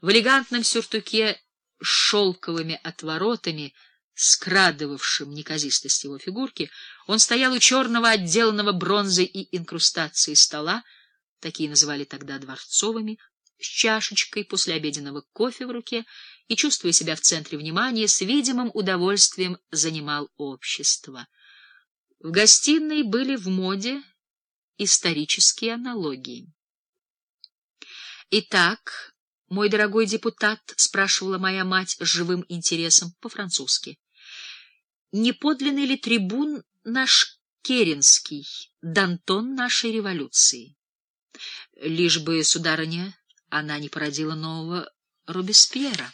В элегантном сюртуке с шелковыми отворотами, скрадывавшим неказистость его фигурки, он стоял у черного, отделанного бронзой и инкрустацией стола, такие называли тогда дворцовыми, с чашечкой после обеденного кофе в руке и, чувствуя себя в центре внимания, с видимым удовольствием занимал общество. В гостиной были в моде исторические аналогии. Итак, мой дорогой депутат, спрашивала моя мать с живым интересом по-французски. Не подлинный ли трибун наш Керенский, Дантон нашей революции? Лишь бы, сударыня, она не породила нового Робеспьера.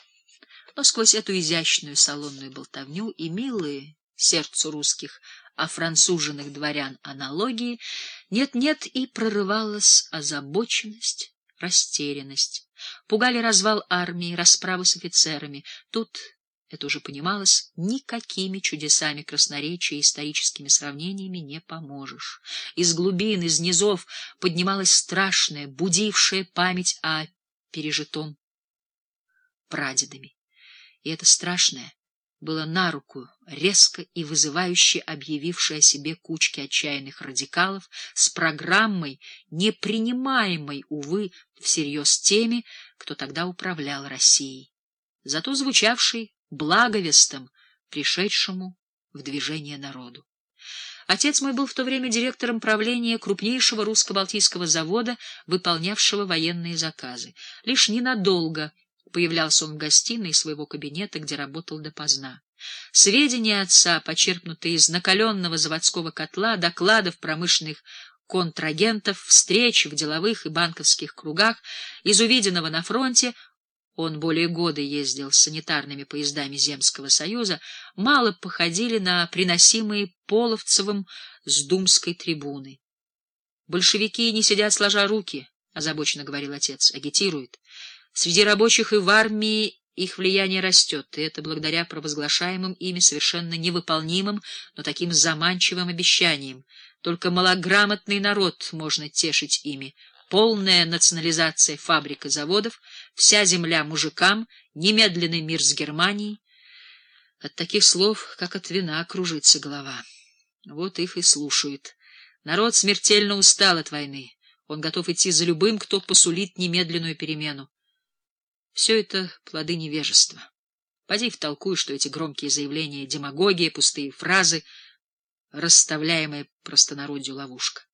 Но сквозь эту изящную салонную болтовню и милые сердцу русских офранцуженных дворян аналогии нет-нет и прорывалась озабоченность, растерянность. Пугали развал армии, расправы с офицерами. Тут это уже понималось, никакими чудесами красноречия и историческими сравнениями не поможешь. Из глубин, из низов поднималась страшная, будившая память о пережитом прадедами. И это страшное было на руку, резко и вызывающе объявившей о себе кучки отчаянных радикалов с программой, не принимаемой, увы, всерьез теми, кто тогда управлял Россией, зато звучавшей благовестом, пришедшему в движение народу. Отец мой был в то время директором правления крупнейшего русско-балтийского завода, выполнявшего военные заказы. Лишь ненадолго появлялся он в гостиной своего кабинета, где работал допоздна. Сведения отца, почерпнутые из накаленного заводского котла, докладов промышленных контрагентов, встреч в деловых и банковских кругах, из увиденного на фронте, он более года ездил с санитарными поездами Земского союза, мало походили на приносимые Половцевым с Думской трибуны. «Большевики не сидят сложа руки», — озабоченно говорил отец, — агитируют. Среди рабочих и в армии их влияние растет, и это благодаря провозглашаемым ими совершенно невыполнимым, но таким заманчивым обещаниям. Только малограмотный народ можно тешить ими, полная национализация фабрик и заводов, вся земля мужикам, немедленный мир с Германией. От таких слов, как от вина, кружится голова. Вот их и слушают. Народ смертельно устал от войны. Он готов идти за любым, кто посулит немедленную перемену. Все это плоды невежества. Поди втолкуй, что эти громкие заявления — демагогия, пустые фразы, расставляемая простонародью ловушка.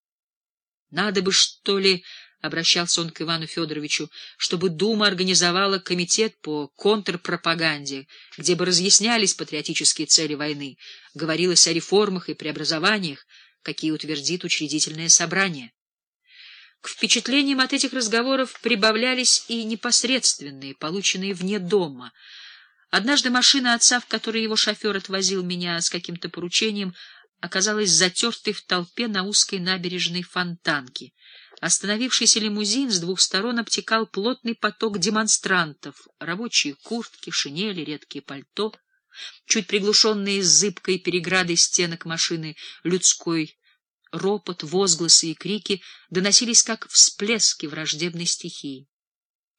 Надо бы, что ли, — обращался он к Ивану Федоровичу, — чтобы Дума организовала комитет по контрпропаганде, где бы разъяснялись патриотические цели войны, говорилось о реформах и преобразованиях, какие утвердит учредительное собрание. К впечатлениям от этих разговоров прибавлялись и непосредственные, полученные вне дома. Однажды машина отца, в которой его шофер отвозил меня с каким-то поручением, оказалась затертой в толпе на узкой набережной Фонтанки. Остановившийся лимузин с двух сторон обтекал плотный поток демонстрантов, рабочие куртки, шинели, редкие пальто, чуть приглушенные зыбкой переградой стенок машины людской ропот, возгласы и крики доносились как всплески враждебной стихии.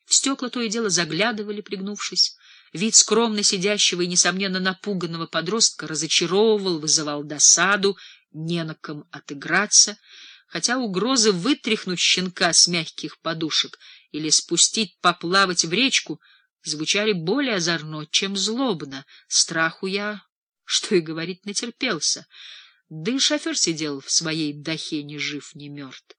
В стекла то и дело заглядывали, пригнувшись, Вид скромно сидящего и, несомненно, напуганного подростка разочаровывал, вызывал досаду, не на ком отыграться, хотя угрозы вытряхнуть щенка с мягких подушек или спустить поплавать в речку звучали более озорно, чем злобно. Страху я, что и говорить, натерпелся. Да и шофер сидел в своей дахе ни жив, ни мертв.